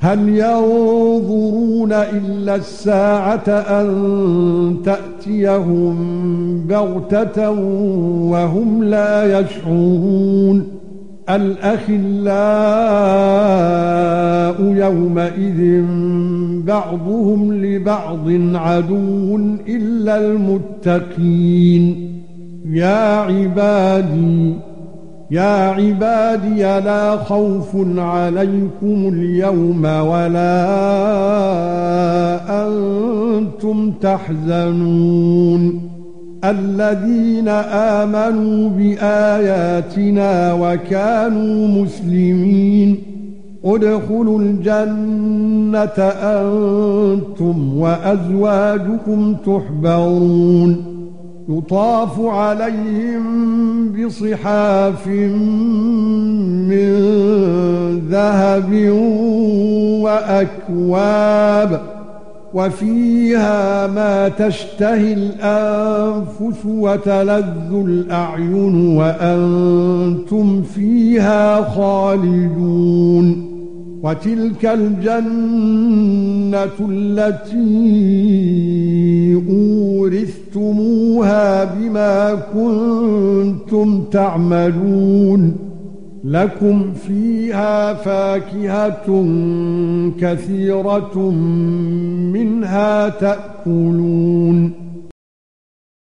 هل ينظرون إلا الساعة أن تأتيهم بغتة وهم لا يشعرون الأخلاء يومئذ بعضهم لبعض عدو إلا المتقين يا عبادي يا عبادي لا خوف عليكم اليوم ولا أنتم تحزنون. الذين آمنوا بآياتنا وكانوا مسلمين. ادخلوا الجنة أنتم وأزواجكم تحبرون. يطاف عليهم بصحاف من ذهب وأكواب وفيها ما تشتهي الأنفس وتلذ الأعين وأنتم فيها خالدون وتلك الجنة التي اورثتموها بما كنتم تعملون لكم فيها فاكهة كثيرة منها تأكلون